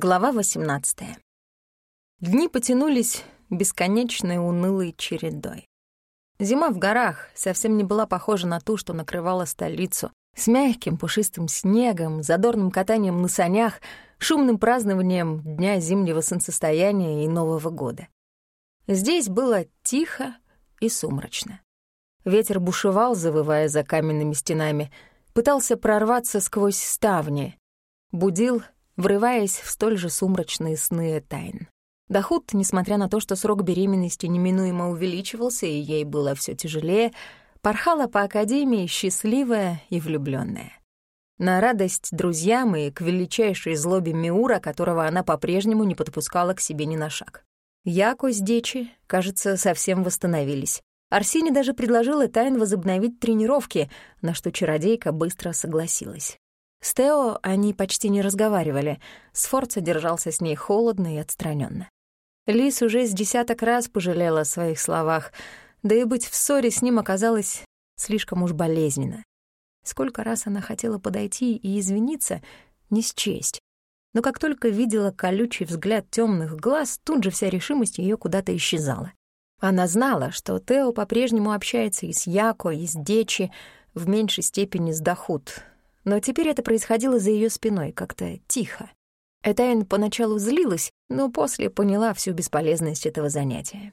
Глава 18. Дни потянулись бесконечной унылой чередой. Зима в горах совсем не была похожа на ту, что накрывала столицу, с мягким пушистым снегом, задорным катанием на санях, шумным празднованием Дня зимнего солнцестояния и Нового года. Здесь было тихо и сумрачно. Ветер бушевал, завывая за каменными стенами, пытался прорваться сквозь ставни, будил врываясь в столь же сумрачные сны тайн. Дахут, несмотря на то, что срок беременности неминуемо увеличивался, и ей было все тяжелее, порхала по академии счастливая и влюбленная. На радость друзьям и к величайшей злобе Миура, которого она по-прежнему не подпускала к себе ни на шаг. Яко с Дечи, кажется, совсем восстановились. Арсений даже предложила Тайн возобновить тренировки, на что чародейка быстро согласилась. С Тео они почти не разговаривали, Сфорца держался с ней холодно и отстраненно. Лис уже с десяток раз пожалела о своих словах, да и быть в ссоре с ним оказалось слишком уж болезненно. Сколько раз она хотела подойти и извиниться, не счесть. Но как только видела колючий взгляд темных глаз, тут же вся решимость ее куда-то исчезала. Она знала, что Тео по-прежнему общается и с Яко, и с Дечи, в меньшей степени с Дахут, но теперь это происходило за ее спиной, как-то тихо. Этайн поначалу злилась, но после поняла всю бесполезность этого занятия.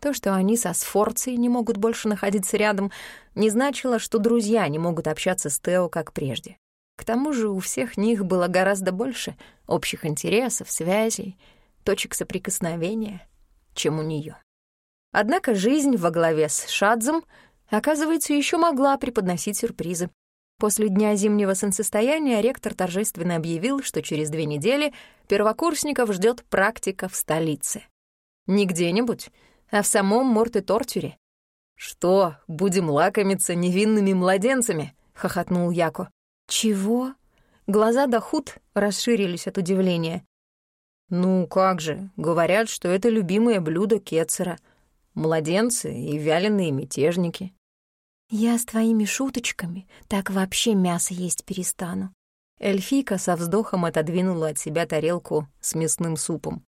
То, что они со Сфорцией не могут больше находиться рядом, не значило, что друзья не могут общаться с Тео, как прежде. К тому же у всех них было гораздо больше общих интересов, связей, точек соприкосновения, чем у нее. Однако жизнь во главе с Шадзом, оказывается, еще могла преподносить сюрпризы. После дня зимнего солнцестояния ректор торжественно объявил, что через две недели первокурсников ждет практика в столице. Не где-нибудь, а в самом Морте-Тортюре. «Что, будем лакомиться невинными младенцами?» — хохотнул Яко. «Чего?» Глаза Дахут расширились от удивления. «Ну как же, говорят, что это любимое блюдо Кетцера. Младенцы и вяленые мятежники». «Я с твоими шуточками так вообще мясо есть перестану». Эльфийка со вздохом отодвинула от себя тарелку с мясным супом.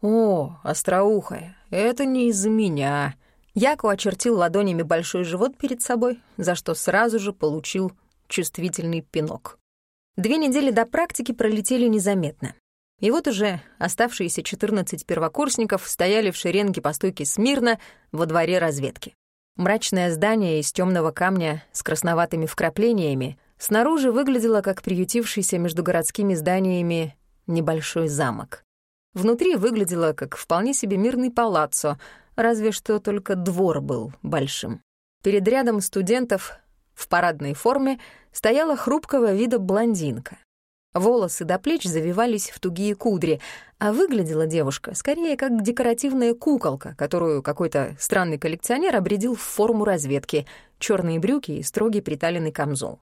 «О, остроухая, это не из-за меня». Яко очертил ладонями большой живот перед собой, за что сразу же получил чувствительный пинок. Две недели до практики пролетели незаметно. И вот уже оставшиеся 14 первокурсников стояли в шеренге по стойке смирно во дворе разведки. Мрачное здание из темного камня с красноватыми вкраплениями снаружи выглядело как приютившийся между городскими зданиями небольшой замок. Внутри выглядело как вполне себе мирный палаццо, разве что только двор был большим. Перед рядом студентов в парадной форме стояла хрупкого вида блондинка. Волосы до плеч завивались в тугие кудри, а выглядела девушка скорее как декоративная куколка, которую какой-то странный коллекционер обредил в форму разведки, черные брюки и строгий приталенный камзол.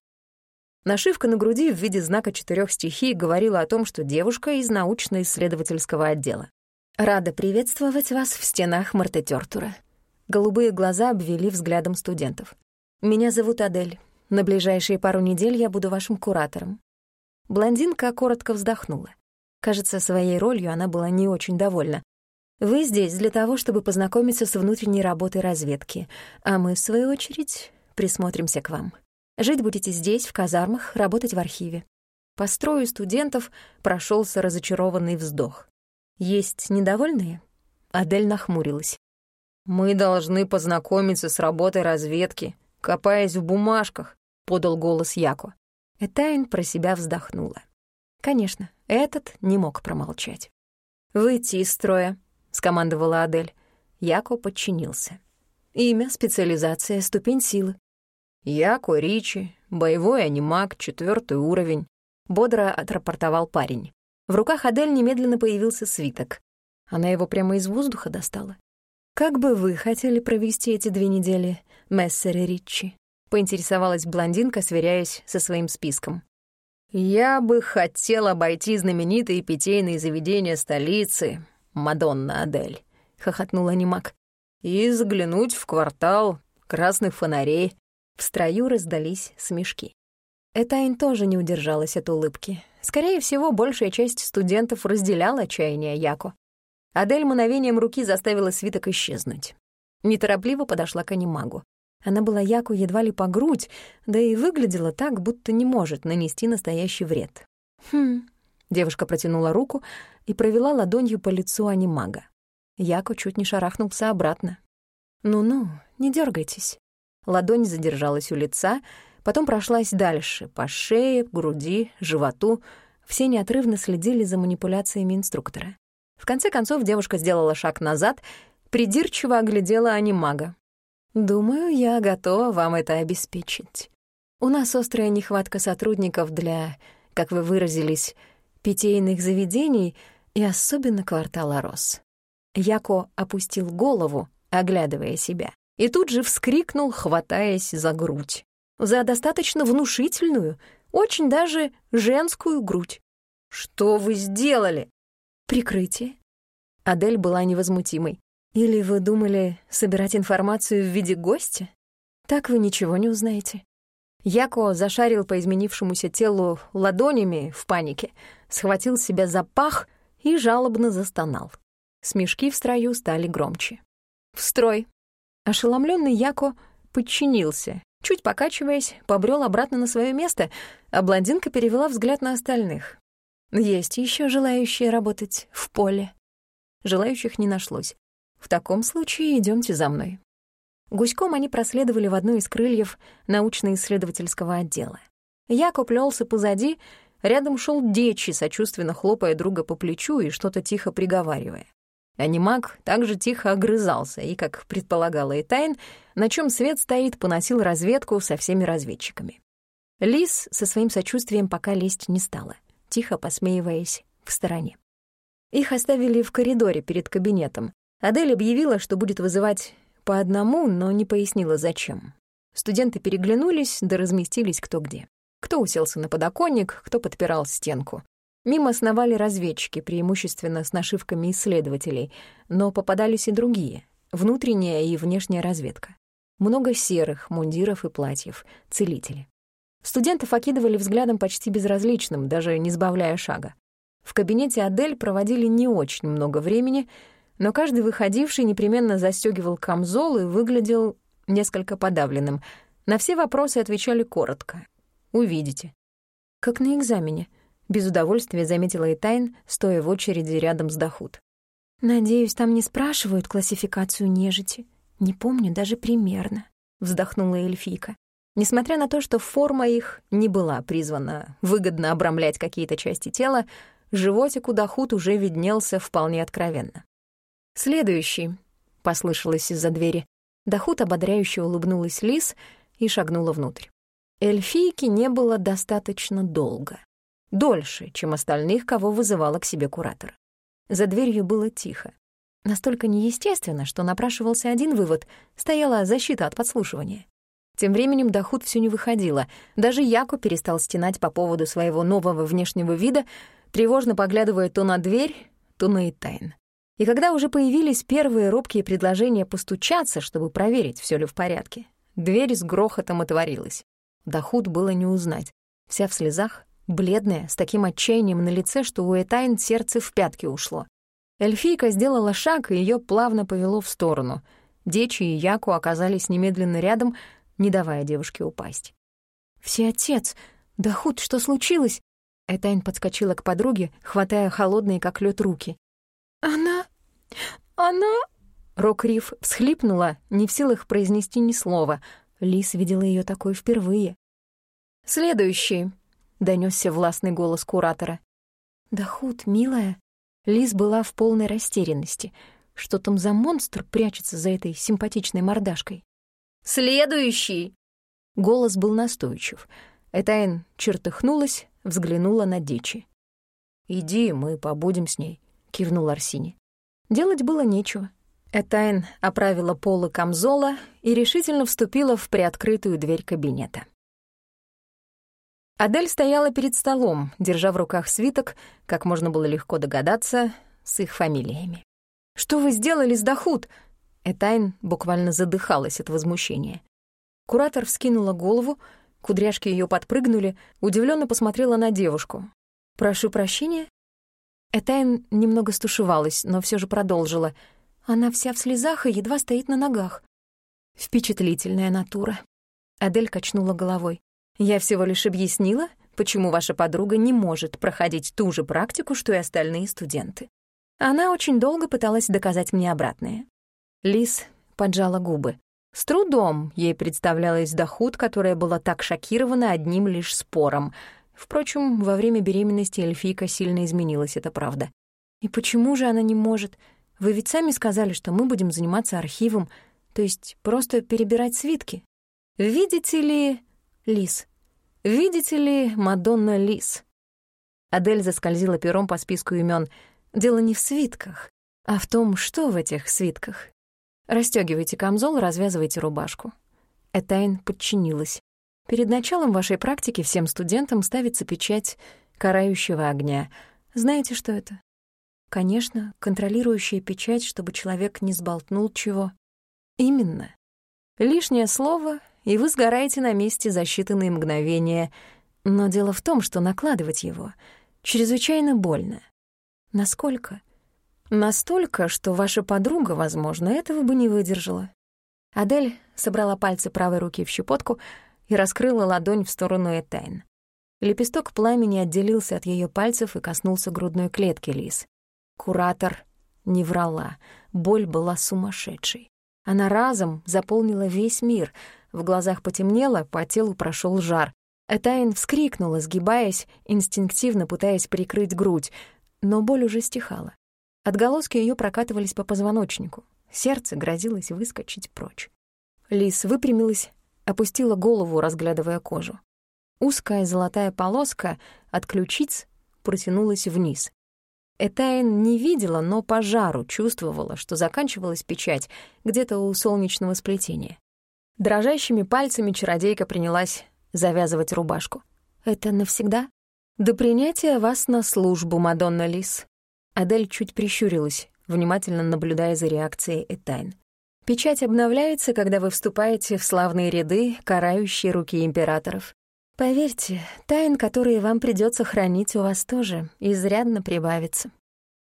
Нашивка на груди в виде знака четырех стихий говорила о том, что девушка из научно-исследовательского отдела. «Рада приветствовать вас в стенах Мартетёртура». Голубые глаза обвели взглядом студентов. «Меня зовут Адель. На ближайшие пару недель я буду вашим куратором. Блондинка коротко вздохнула. Кажется, своей ролью она была не очень довольна. «Вы здесь для того, чтобы познакомиться с внутренней работой разведки, а мы, в свою очередь, присмотримся к вам. Жить будете здесь, в казармах, работать в архиве». По строю студентов прошелся разочарованный вздох. «Есть недовольные?» Адель нахмурилась. «Мы должны познакомиться с работой разведки, копаясь в бумажках», — подал голос Яко. Этайн про себя вздохнула. Конечно, этот не мог промолчать. «Выйти из строя», — скомандовала Адель. Яко подчинился. Имя, специализация, ступень силы. «Яко Ричи, боевой анимак, четвертый уровень», — бодро отрапортовал парень. В руках Адель немедленно появился свиток. Она его прямо из воздуха достала. «Как бы вы хотели провести эти две недели, мессер Ричи?» Поинтересовалась блондинка, сверяясь со своим списком. «Я бы хотел обойти знаменитые питейные заведения столицы, Мадонна Адель», — хохотнул анимак, «и заглянуть в квартал красных фонарей». В строю раздались смешки. Этайн тоже не удержалась от улыбки. Скорее всего, большая часть студентов разделяла отчаяние Яко. Адель мановением руки заставила свиток исчезнуть. Неторопливо подошла к анимагу. Она была Яку едва ли по грудь, да и выглядела так, будто не может нанести настоящий вред. «Хм...» — девушка протянула руку и провела ладонью по лицу анимага. Яку чуть не шарахнулся обратно. «Ну-ну, не дергайтесь. Ладонь задержалась у лица, потом прошлась дальше, по шее, груди, животу. Все неотрывно следили за манипуляциями инструктора. В конце концов девушка сделала шаг назад, придирчиво оглядела анимага. «Думаю, я готова вам это обеспечить. У нас острая нехватка сотрудников для, как вы выразились, питейных заведений и особенно квартала Рос». Яко опустил голову, оглядывая себя и тут же вскрикнул, хватаясь за грудь. За достаточно внушительную, очень даже женскую грудь. «Что вы сделали?» «Прикрытие». Адель была невозмутимой. «Или вы думали собирать информацию в виде гостя? Так вы ничего не узнаете». Яко зашарил по изменившемуся телу ладонями в панике, схватил себя за пах и жалобно застонал. Смешки в строю стали громче. «В строй!» Ошеломленный Яко подчинился, чуть покачиваясь, побрел обратно на свое место, а блондинка перевела взгляд на остальных. Есть еще желающие работать в поле. Желающих не нашлось. В таком случае идемте за мной. Гуськом они проследовали в одну из крыльев научно-исследовательского отдела. Яко плелся позади, рядом шел Дечи, сочувственно хлопая друга по плечу и что-то тихо приговаривая. Анимаг также тихо огрызался и, как предполагала Этайн, на чем свет стоит, поносил разведку со всеми разведчиками. Лис со своим сочувствием пока лезть не стала, тихо посмеиваясь в стороне. Их оставили в коридоре перед кабинетом. Адель объявила, что будет вызывать по одному, но не пояснила, зачем. Студенты переглянулись, да разместились кто где. Кто уселся на подоконник, кто подпирал стенку. Мимо сновали разведчики, преимущественно с нашивками исследователей, но попадались и другие — внутренняя и внешняя разведка. Много серых, мундиров и платьев, целители. Студентов окидывали взглядом почти безразличным, даже не сбавляя шага. В кабинете Адель проводили не очень много времени, но каждый выходивший непременно застегивал камзол и выглядел несколько подавленным. На все вопросы отвечали коротко. «Увидите». Как на экзамене — без удовольствия заметила Этайн, стоя в очереди рядом с Дахут. «Надеюсь, там не спрашивают классификацию нежити. Не помню даже примерно», — вздохнула эльфийка. Несмотря на то, что форма их не была призвана выгодно обрамлять какие-то части тела, животик у Дахут уже виднелся вполне откровенно. «Следующий», — послышалось из-за двери. Дахут ободряюще улыбнулась Лис и шагнула внутрь. Эльфийки не было достаточно долго дольше, чем остальных, кого вызывала к себе куратор. За дверью было тихо. Настолько неестественно, что напрашивался один вывод — стояла защита от подслушивания. Тем временем доход все не выходило. Даже Яко перестал стенать по поводу своего нового внешнего вида, тревожно поглядывая то на дверь, то на Этайн. И когда уже появились первые робкие предложения постучаться, чтобы проверить, все ли в порядке, дверь с грохотом отворилась. Дохуд было не узнать. Вся в слезах, бледная, с таким отчаянием на лице, что у Этайн сердце в пятки ушло. Эльфийка сделала шаг, и ее плавно повело в сторону. Дечи и Яку оказались немедленно рядом, не давая девушке упасть. «Все отец! Да худ, что случилось?» Этайн подскочила к подруге, хватая холодные, как лед, руки. «Она... она...» Рок-Риф всхлипнула, не в силах произнести ни слова. Лис видела ее такой впервые. «Следующий», донесся властный голос куратора. «Да худ, милая». Лиз была в полной растерянности. Что там за монстр прячется за этой симпатичной мордашкой? «Следующий!» Голос был настойчив. Этайн чертыхнулась, взглянула на Дичи. «Иди, мы побудем с ней», — кивнул Арсини. Делать было нечего. Этайн оправила полы камзола и решительно вступила в приоткрытую дверь кабинета. Адель стояла перед столом, держа в руках свиток, как можно было легко догадаться, с их фамилиями. «Что вы сделали с Дахут?» Этайн буквально задыхалась от возмущения. Куратор вскинула голову, Кудряшки ее подпрыгнули, удивленно посмотрела на девушку. «Прошу прощения?» Этайн немного стушевалась, но все же продолжила. Она вся в слезах и едва стоит на ногах. Впечатлительная натура. Адель качнула головой. «Я всего лишь объяснила, почему ваша подруга не может проходить ту же практику, что и остальные студенты. Она очень долго пыталась доказать мне обратное». Лис поджала губы. С трудом ей представлялась доход, которая была так шокирована одним лишь спором. Впрочем, во время беременности эльфийка сильно изменилась, это правда. «И почему же она не может? Вы ведь сами сказали, что мы будем заниматься архивом, то есть просто перебирать свитки. Видите ли, Лис? Видите ли, Мадонна Лис?» Адель заскользила пером по списку имен. Дело не в свитках, а в том, что в этих свитках. Растёгивайте камзол, развязывайте рубашку. Этайн подчинилась. Перед началом вашей практики всем студентам ставится печать карающего огня. Знаете, что это? Конечно, контролирующая печать, чтобы человек не сболтнул чего. Именно. Лишнее слово, и вы сгораете на месте за считанные мгновения. Но дело в том, что накладывать его чрезвычайно больно. Насколько? Настолько, что ваша подруга, возможно, этого бы не выдержала. Адель собрала пальцы правой руки в щепотку и раскрыла ладонь в сторону Этайн. Лепесток пламени отделился от ее пальцев и коснулся грудной клетки Лис. Куратор не врала, боль была сумасшедшей. Она разом заполнила весь мир, в глазах потемнело, по телу прошел жар. Этайн вскрикнула, сгибаясь, инстинктивно пытаясь прикрыть грудь, но боль уже стихала. Отголоски ее прокатывались по позвоночнику. Сердце грозилось выскочить прочь. Лис выпрямилась, опустила голову, разглядывая кожу. Узкая золотая полоска от ключиц протянулась вниз. Этайн не видела, но по жару чувствовала, что заканчивалась печать где-то у солнечного сплетения. Дрожащими пальцами чародейка принялась завязывать рубашку. «Это навсегда?» «До принятия вас на службу, Мадонна Лис», Адель чуть прищурилась, внимательно наблюдая за реакцией Этайн. «Печать обновляется, когда вы вступаете в славные ряды, карающие руки императоров. Поверьте, тайн, которые вам придется хранить, у вас тоже изрядно прибавится».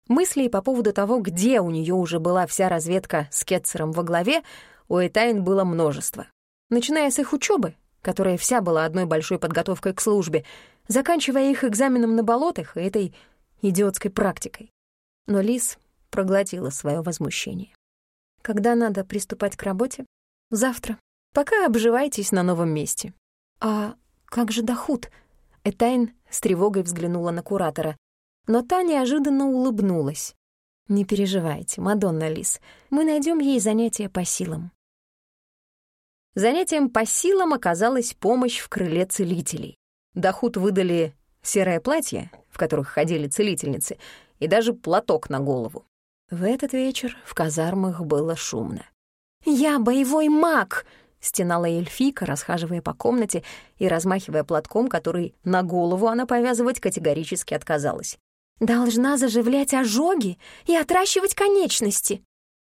Мыслей по поводу того, где у нее уже была вся разведка с Кетцером во главе, у Этайн было множество. Начиная с их учебы, которая вся была одной большой подготовкой к службе, заканчивая их экзаменом на болотах и этой идиотской практикой. Но Лис проглотила свое возмущение. Когда надо приступать к работе? Завтра. Пока обживайтесь на новом месте. А как же Дахут? Этайн с тревогой взглянула на куратора. Но та неожиданно улыбнулась. «Не переживайте, Мадонна Лис, мы найдем ей занятие по силам». Занятием по силам оказалась помощь в крыле целителей. Дахут выдали серое платье, в которых ходили целительницы, и даже платок на голову. В этот вечер в казармах было шумно. «Я боевой маг!» — стенала эльфийка, расхаживая по комнате и размахивая платком, который на голову она повязывать категорически отказалась. «Должна заживлять ожоги и отращивать конечности!»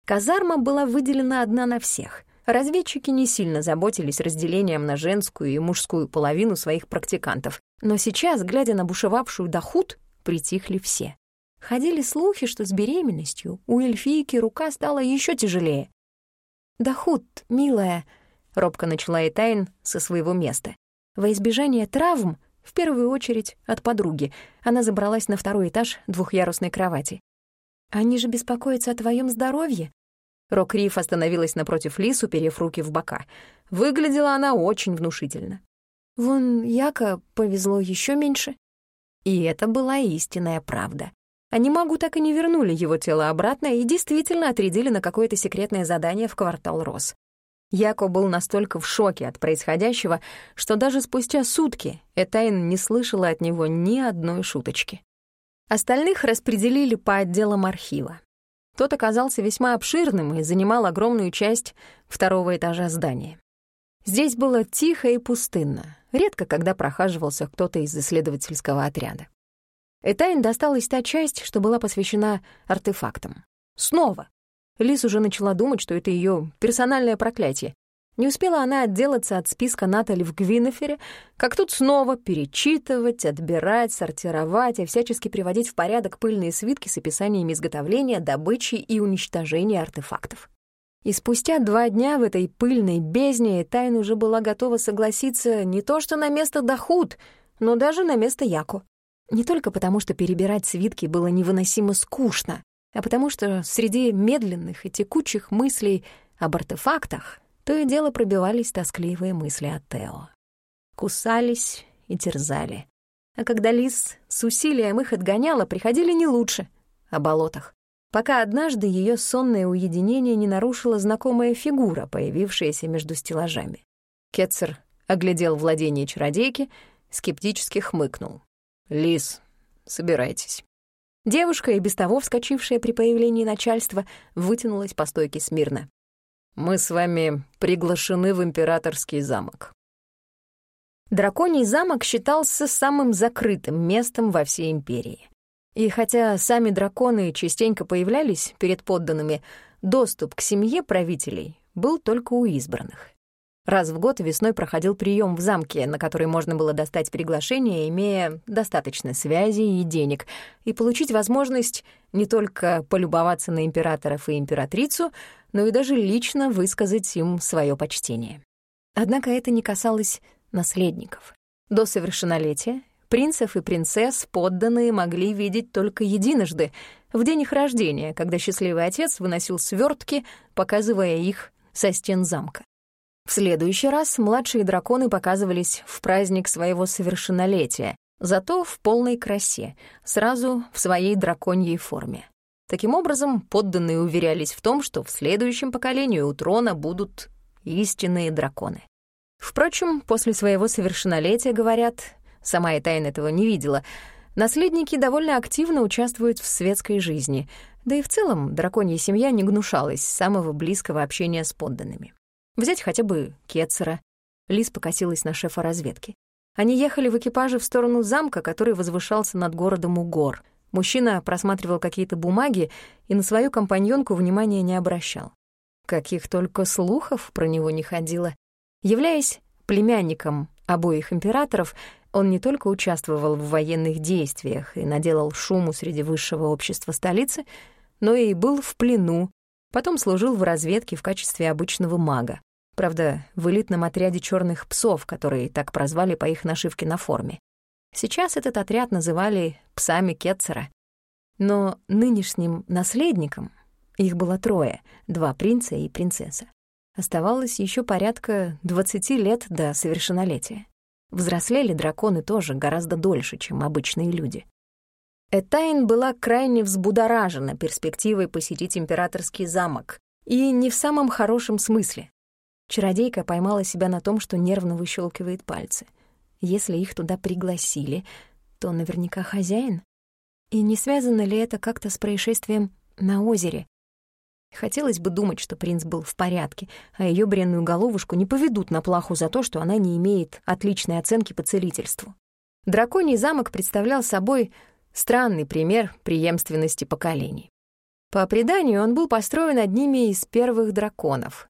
Казарма была выделена одна на всех. Разведчики не сильно заботились разделением на женскую и мужскую половину своих практикантов. Но сейчас, глядя на бушевавшую дохуд, притихли все. Ходили слухи, что с беременностью у эльфийки рука стала еще тяжелее. «Дахут, милая», — робко начала Этайн со своего места. Во избежание травм, в первую очередь от подруги, она забралась на второй этаж двухъярусной кровати. «Они же беспокоятся о твоем здоровье». Рок-Риф остановилась напротив Лис, уперев руки в бока. Выглядела она очень внушительно. «Вон Яко повезло еще меньше». И это была истинная правда. Они могу так и не вернули его тело обратно и действительно отрядили на какое-то секретное задание в квартал Рос. Яко был настолько в шоке от происходящего, что даже спустя сутки Этайн не слышала от него ни одной шуточки. Остальных распределили по отделам архива. Тот оказался весьма обширным и занимал огромную часть второго этажа здания. Здесь было тихо и пустынно, редко когда прохаживался кто-то из исследовательского отряда. Этайн досталась та часть, что была посвящена артефактам. Снова. Лис уже начала думать, что это ее персональное проклятие. Не успела она отделаться от списка Натали в Гвинефере, как тут снова перечитывать, отбирать, сортировать и всячески приводить в порядок пыльные свитки с описаниями изготовления, добычи и уничтожения артефактов. И спустя два дня в этой пыльной бездне Тайн уже была готова согласиться не то что на место Дахут, но даже на место Яку. Не только потому, что перебирать свитки было невыносимо скучно, а потому что среди медленных и текучих мыслей об артефактах то и дело пробивались тоскливые мысли о Тео. Кусались и терзали. А когда лис с усилием их отгоняла, приходили не лучше, о болотах. Пока однажды ее сонное уединение не нарушила знакомая фигура, появившаяся между стеллажами. Кетцер оглядел владение чародейки, скептически хмыкнул. «Лис, собирайтесь». Девушка, и без того вскочившая при появлении начальства, вытянулась по стойке смирно. Мы с вами приглашены в императорский замок». Драконий замок считался самым закрытым местом во всей империи. И хотя сами драконы частенько появлялись перед подданными, доступ к семье правителей был только у избранных. Раз в год весной проходил прием в замке, на который можно было достать приглашение, имея достаточно связей и денег, и получить возможность не только полюбоваться на императоров и императрицу, но и даже лично высказать им свое почтение. Однако это не касалось наследников. До совершеннолетия принцев и принцесс подданные могли видеть только единожды, в день их рождения, когда счастливый отец выносил свертки, показывая их со стен замка. В следующий раз младшие драконы показывались в праздник своего совершеннолетия, зато в полной красе, сразу в своей драконьей форме. Таким образом, подданные уверялись в том, что в следующем поколении у трона будут истинные драконы. Впрочем, после своего совершеннолетия, говорят, сама и Тайн этого не видела, наследники довольно активно участвуют в светской жизни, да и в целом драконья семья не гнушалась самого близкого общения с подданными. Взять хотя бы Кетцера. Лис покосилась на шефа разведки. Они ехали в экипаже в сторону замка, который возвышался над городом у гор. Мужчина просматривал какие-то бумаги и на свою компаньонку внимания не обращал. Каких только слухов про него не ходило. Являясь племянником обоих императоров, он не только участвовал в военных действиях и наделал шуму среди высшего общества столицы, но и был в плену Потом служил в разведке в качестве обычного мага. Правда, в элитном отряде черных псов, которые так прозвали по их нашивке на форме. Сейчас этот отряд называли «псами Кетцера». Но нынешним наследником, их было трое, два принца и принцесса, оставалось еще порядка 20 лет до совершеннолетия. Взрослели драконы тоже гораздо дольше, чем обычные люди. Этайн была крайне взбудоражена перспективой посетить императорский замок, и не в самом хорошем смысле. Чародейка поймала себя на том, что нервно выщелкивает пальцы. Если их туда пригласили, то наверняка хозяин. И не связано ли это как-то с происшествием на озере? Хотелось бы думать, что принц был в порядке, а ее бренную головушку не поведут на плаху за то, что она не имеет отличной оценки по целительству. Драконий замок представлял собой Странный пример преемственности поколений. По преданию, он был построен одними из первых драконов.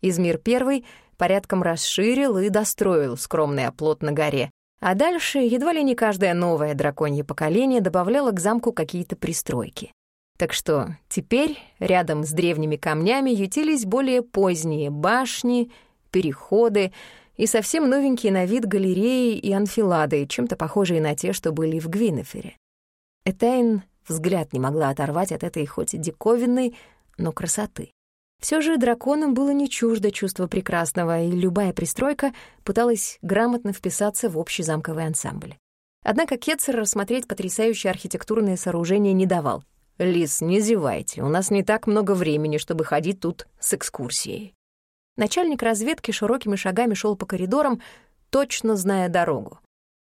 Измир I порядком расширил и достроил скромный оплот на горе, а дальше едва ли не каждое новое драконье поколение добавляло к замку какие-то пристройки. Так что теперь рядом с древними камнями ютились более поздние башни, переходы и совсем новенькие на вид галереи и анфилады, чем-то похожие на те, что были в Гвинефере. Этайн взгляд не могла оторвать от этой хоть и диковинной, но красоты. Все же драконам было не чуждо чувство прекрасного, и любая пристройка пыталась грамотно вписаться в общий замковый ансамбль. Однако Кетцер рассмотреть потрясающее архитектурное сооружение не давал. «Лис, не зевайте, у нас не так много времени, чтобы ходить тут с экскурсией». Начальник разведки широкими шагами шел по коридорам, точно зная дорогу.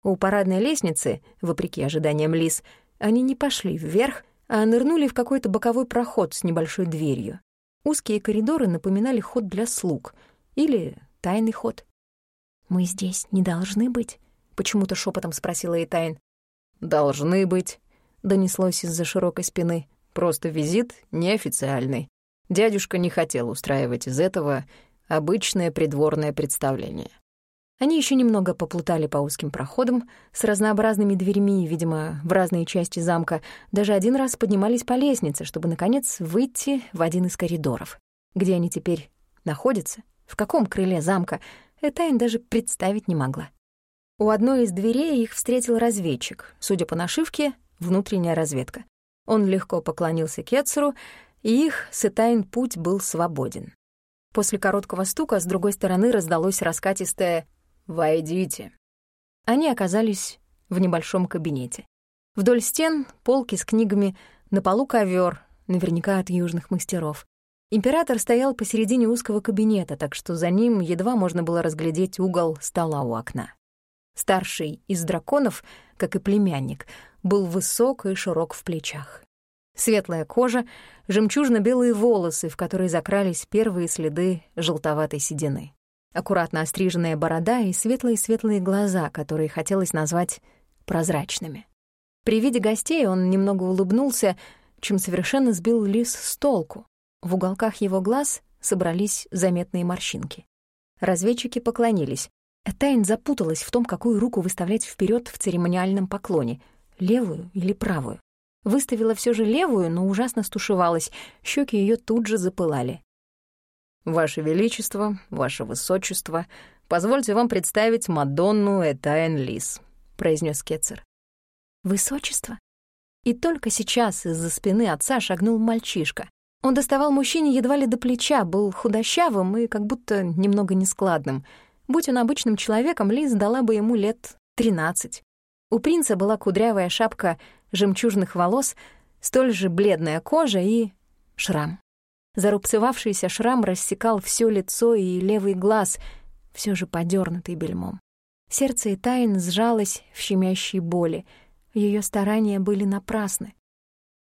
У парадной лестницы, вопреки ожиданиям Лис, они не пошли вверх, а нырнули в какой-то боковой проход с небольшой дверью. Узкие коридоры напоминали ход для слуг или тайный ход. «Мы здесь не должны быть?» — почему-то шепотом спросила Этайн. «Должны быть», — донеслось из-за широкой спины. «Просто визит неофициальный. Дядюшка не хотел устраивать из этого Обычное придворное представление. Они еще немного поплутали по узким проходам с разнообразными дверьми, видимо, в разные части замка, даже один раз поднимались по лестнице, чтобы, наконец, выйти в один из коридоров. Где они теперь находятся, в каком крыле замка, Этайн даже представить не могла. У одной из дверей их встретил разведчик, судя по нашивке, внутренняя разведка. Он легко поклонился Кетцеру, и их с Этайн путь был свободен. После короткого стука с другой стороны раздалось раскатистое «Войдите». Они оказались в небольшом кабинете. Вдоль стен — полки с книгами, на полу ковер, наверняка от южных мастеров. Император стоял посередине узкого кабинета, так что за ним едва можно было разглядеть угол стола у окна. Старший из драконов, как и племянник, был высок и широк в плечах. Светлая кожа, жемчужно-белые волосы, в которые закрались первые следы желтоватой седины аккуратно остриженная борода и светлые-светлые глаза, которые хотелось назвать прозрачными. При виде гостей он немного улыбнулся, чем совершенно сбил лис с толку. В уголках его глаз собрались заметные морщинки. Разведчики поклонились. Этайн запуталась в том, какую руку выставлять вперед в церемониальном поклоне — левую или правую. Выставила все же левую, но ужасно стушевалась, щеки ее тут же запылали. «Ваше Величество, Ваше Высочество, позвольте вам представить Мадонну Этайн Лис», — произнес Кетцер. «Высочество?» И только сейчас из-за спины отца шагнул мальчишка. Он доставал мужчине едва ли до плеча, был худощавым и как будто немного нескладным. Будь он обычным человеком, Лиз дала бы ему лет тринадцать. У принца была кудрявая шапка жемчужных волос, столь же бледная кожа и шрам. Зарубцевавшийся шрам рассекал все лицо и левый глаз, все же подернутый бельмом. Сердце и тайн сжалось в щемящей боли. Ее старания были напрасны.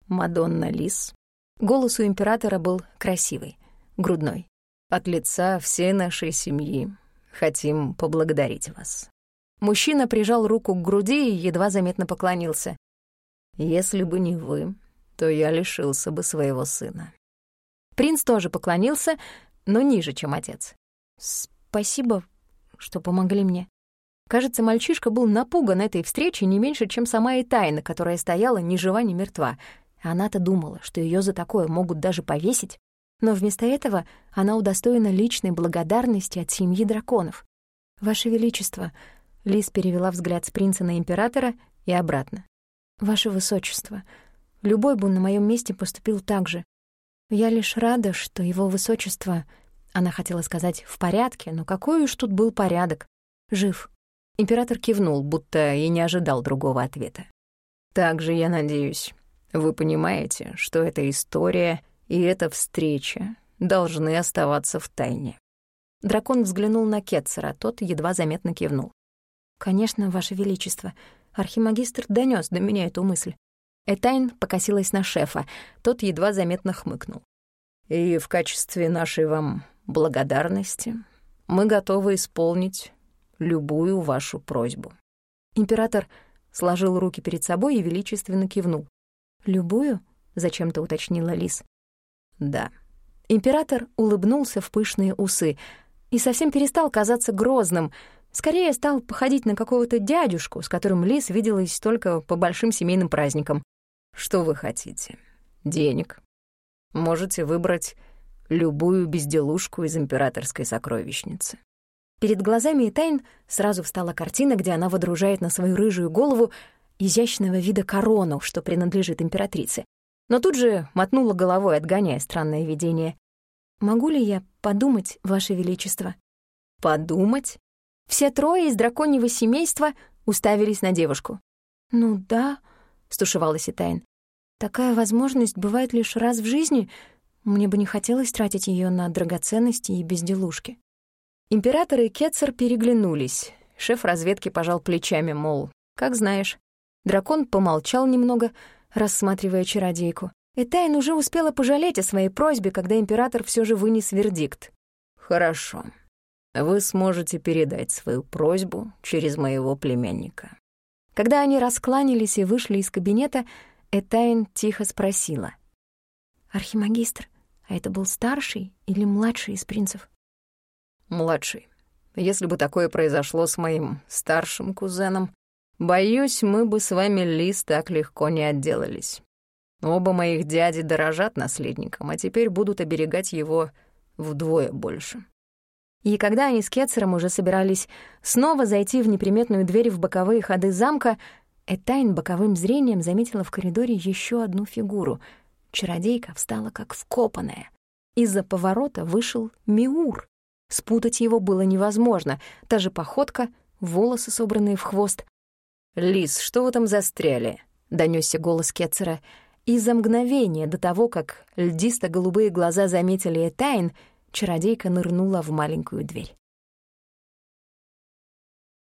Мадонна Лис. Голос у императора был красивый, грудной. От лица всей нашей семьи хотим поблагодарить вас. Мужчина прижал руку к груди и едва заметно поклонился. Если бы не вы, то я лишился бы своего сына. Принц тоже поклонился, но ниже, чем отец. «Спасибо, что помогли мне». Кажется, мальчишка был напуган этой встречей не меньше, чем сама и тайна, которая стояла ни жива, ни мертва. Она-то думала, что ее за такое могут даже повесить, но вместо этого она удостоена личной благодарности от семьи драконов. «Ваше Величество», — Лис перевела взгляд с принца на императора и обратно. «Ваше Высочество, любой бы на моем месте поступил так же. Я лишь рада, что его высочество, она хотела сказать, в порядке, но какой уж тут был порядок, жив. Император кивнул, будто и не ожидал другого ответа. «Также, я надеюсь, вы понимаете, что эта история и эта встреча должны оставаться в тайне». Дракон взглянул на Кетцера, тот едва заметно кивнул. «Конечно, Ваше Величество. Архимагистр донёс до меня эту мысль. Этайн покосилась на шефа, тот едва заметно хмыкнул. «И в качестве нашей вам благодарности мы готовы исполнить любую вашу просьбу». Император сложил руки перед собой и величественно кивнул. «Любую?» — зачем-то уточнила Лис. «Да». Император улыбнулся в пышные усы и совсем перестал казаться грозным, скорее стал походить на какого-то дядюшку, с которым Лис виделась только по большим семейным праздникам. Что вы хотите? Денег. Можете выбрать любую безделушку из императорской сокровищницы. Перед глазами Этайн сразу встала картина, где она водружает на свою рыжую голову изящного вида корону, что принадлежит императрице. Но тут же мотнула головой, отгоняя странное видение. «Могу ли я подумать, Ваше Величество?» «Подумать?» Все трое из драконьего семейства уставились на девушку. «Ну да», стушевалась Итайн. «Такая возможность бывает лишь раз в жизни. Мне бы не хотелось тратить ее на драгоценности и безделушки». Император и Кетцер переглянулись. Шеф разведки пожал плечами, мол, как знаешь. Дракон помолчал немного, рассматривая чародейку. Этайн уже успела пожалеть о своей просьбе, когда император все же вынес вердикт. «Хорошо. Вы сможете передать свою просьбу через моего племянника. Когда они раскланялись и вышли из кабинета, Этайн тихо спросила. «Архимагистр, а это был старший или младший из принцев?» Младший, если бы такое произошло с моим старшим кузеном, боюсь, мы бы с вами, Лис, так легко не отделались. Оба моих дяди дорожат наследником, а теперь будут оберегать его вдвое больше. И когда они с Кетцером уже собирались снова зайти в неприметную дверь в боковые ходы замка, Этайн боковым зрением заметила в коридоре еще одну фигуру. Чародейка встала как вкопанная. Из-за поворота вышел Миур. Спутать его было невозможно. Та же походка, волосы, собранные в хвост. «Лис, что вы там застряли?» — донёсся голос Кетцера. И за мгновение до того, как льдисто-голубые глаза заметили Этайн, чародейка нырнула в маленькую дверь.